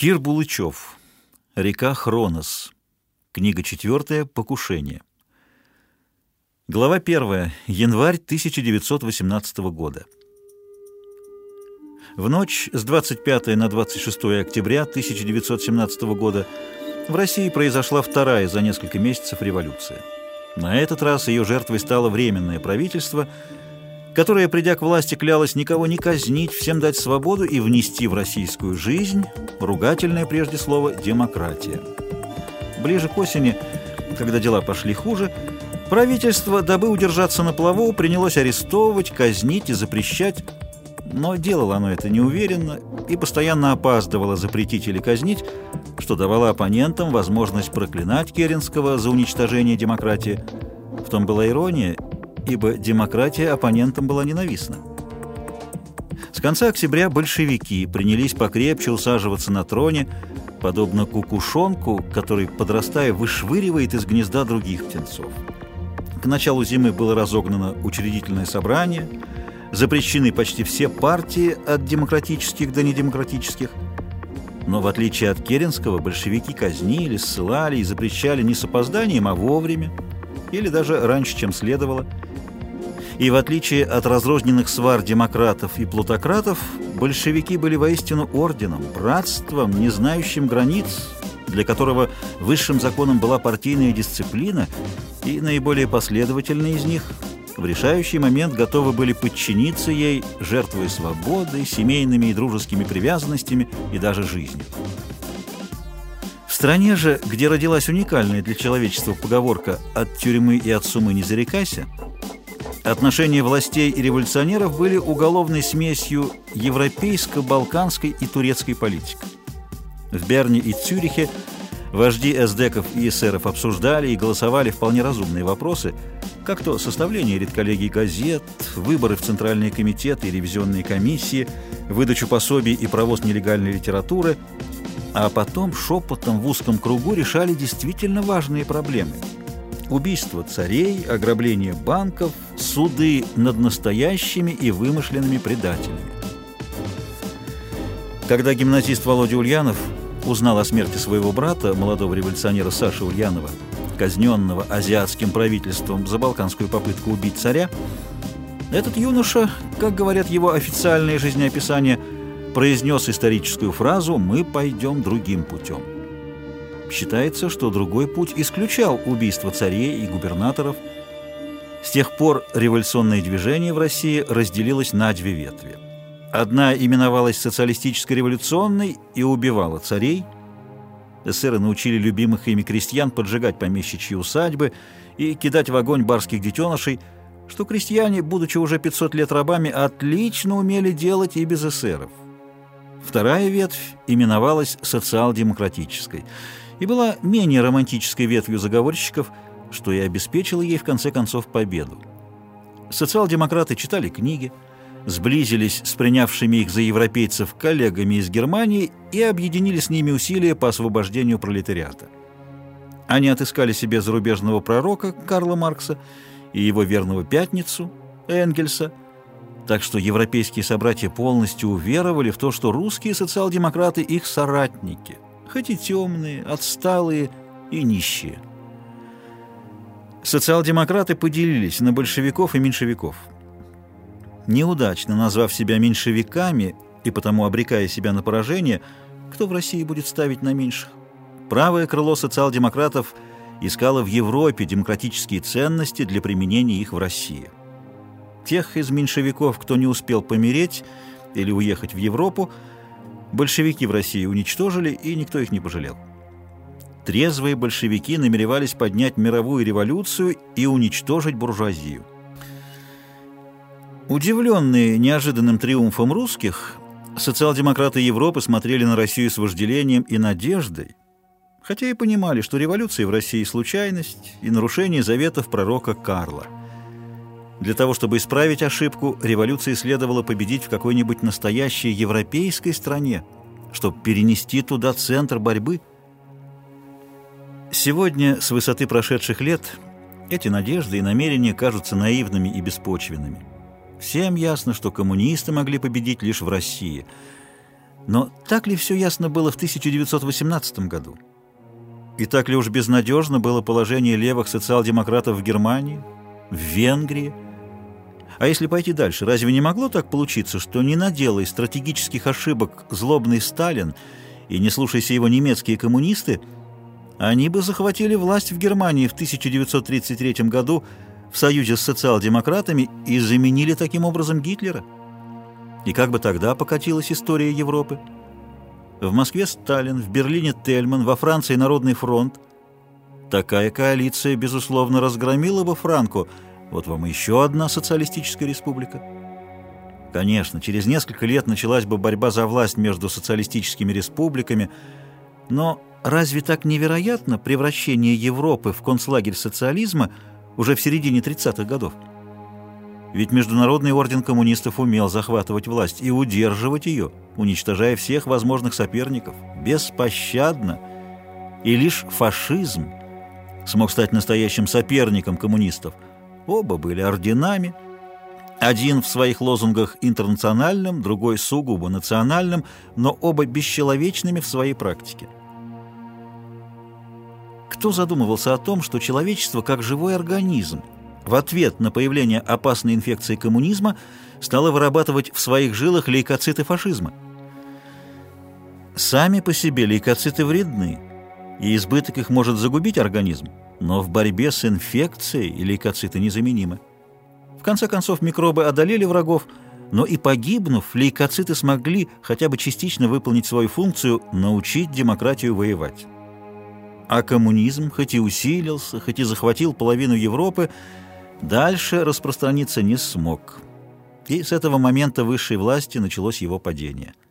Кир Булычев. Река Хронос. Книга четвертая. Покушение. Глава первая. Январь 1918 года. В ночь с 25 на 26 октября 1917 года в России произошла вторая за несколько месяцев революция. На этот раз ее жертвой стало Временное правительство – которая, придя к власти, клялась никого не казнить, всем дать свободу и внести в российскую жизнь ругательное прежде слово «демократия». Ближе к осени, когда дела пошли хуже, правительство, дабы удержаться на плаву, принялось арестовывать, казнить и запрещать, но делало оно это неуверенно и постоянно опаздывало запретить или казнить, что давало оппонентам возможность проклинать Керенского за уничтожение демократии. В том была ирония, ибо демократия оппонентам была ненавистна. С конца октября большевики принялись покрепче усаживаться на троне, подобно кукушонку, который, подрастая, вышвыривает из гнезда других птенцов. К началу зимы было разогнано учредительное собрание, запрещены почти все партии от демократических до недемократических, но в отличие от Керенского, большевики казнили, ссылали и запрещали не с опозданием, а вовремя, или даже раньше, чем следовало – и в отличие от разрозненных свар демократов и плутократов, большевики были воистину орденом, братством, не знающим границ, для которого высшим законом была партийная дисциплина, и наиболее последовательные из них в решающий момент готовы были подчиниться ей, жертвуя свободой, семейными и дружескими привязанностями и даже жизнью. В стране же, где родилась уникальная для человечества поговорка «от тюрьмы и от сумы не зарекайся», Отношения властей и революционеров были уголовной смесью европейско-балканской и турецкой политики. В Берне и Цюрихе вожди эсдеков и эсеров обсуждали и голосовали вполне разумные вопросы, как то составление редколлегий газет, выборы в Центральные комитеты и ревизионные комиссии, выдачу пособий и провоз нелегальной литературы, а потом шепотом в узком кругу решали действительно важные проблемы – убийство царей, ограбление банков, суды над настоящими и вымышленными предателями. Когда гимназист Володя Ульянов узнал о смерти своего брата, молодого революционера Саши Ульянова, казненного азиатским правительством за балканскую попытку убить царя, этот юноша, как говорят его официальные жизнеописания, произнес историческую фразу «Мы пойдем другим путем». Считается, что другой путь исключал убийство царей и губернаторов. С тех пор революционное движение в России разделилось на две ветви. Одна именовалась социалистической революционной и убивала царей. Эсеры научили любимых ими крестьян поджигать помещичьи усадьбы и кидать в огонь барских детенышей, что крестьяне, будучи уже 500 лет рабами, отлично умели делать и без эсеров. Вторая ветвь именовалась социал-демократической – и была менее романтической ветвью заговорщиков, что и обеспечило ей в конце концов победу. Социал-демократы читали книги, сблизились с принявшими их за европейцев коллегами из Германии и объединили с ними усилия по освобождению пролетариата. Они отыскали себе зарубежного пророка Карла Маркса и его верного пятницу Энгельса, так что европейские собратья полностью уверовали в то, что русские социал-демократы их соратники – хоть и темные, отсталые и нищие. Социал-демократы поделились на большевиков и меньшевиков. Неудачно назвав себя меньшевиками и потому обрекая себя на поражение, кто в России будет ставить на меньших? Правое крыло социал-демократов искало в Европе демократические ценности для применения их в России. Тех из меньшевиков, кто не успел помереть или уехать в Европу, Большевики в России уничтожили, и никто их не пожалел. Трезвые большевики намеревались поднять мировую революцию и уничтожить буржуазию. Удивленные неожиданным триумфом русских, социал-демократы Европы смотрели на Россию с вожделением и надеждой, хотя и понимали, что революция в России – случайность и нарушение заветов пророка Карла – для того, чтобы исправить ошибку, революции следовало победить в какой-нибудь настоящей европейской стране, чтобы перенести туда центр борьбы. Сегодня, с высоты прошедших лет, эти надежды и намерения кажутся наивными и беспочвенными. Всем ясно, что коммунисты могли победить лишь в России. Но так ли все ясно было в 1918 году? И так ли уж безнадежно было положение левых социал-демократов в Германии, в Венгрии? А если пойти дальше, разве не могло так получиться, что не наделай стратегических ошибок злобный Сталин и не слушайся его немецкие коммунисты, они бы захватили власть в Германии в 1933 году в союзе с социал-демократами и заменили таким образом Гитлера? И как бы тогда покатилась история Европы? В Москве Сталин, в Берлине Тельман, во Франции Народный фронт. Такая коалиция, безусловно, разгромила бы Франко. Вот вам еще одна социалистическая республика. Конечно, через несколько лет началась бы борьба за власть между социалистическими республиками, но разве так невероятно превращение Европы в концлагерь социализма уже в середине 30-х годов? Ведь Международный орден коммунистов умел захватывать власть и удерживать ее, уничтожая всех возможных соперников, беспощадно. И лишь фашизм смог стать настоящим соперником коммунистов. Оба были орденами, один в своих лозунгах интернациональным, другой сугубо национальным, но оба бесчеловечными в своей практике. Кто задумывался о том, что человечество как живой организм – в ответ на появление опасной инфекции коммунизма стала вырабатывать в своих жилах лейкоциты фашизма. Сами по себе лейкоциты вредны, и избыток их может загубить организм, но в борьбе с инфекцией лейкоциты незаменимы. В конце концов, микробы одолели врагов, но и погибнув, лейкоциты смогли хотя бы частично выполнить свою функцию – научить демократию воевать. А коммунизм, хоть и усилился, хоть и захватил половину Европы, дальше распространиться не смог. И с этого момента высшей власти началось его падение –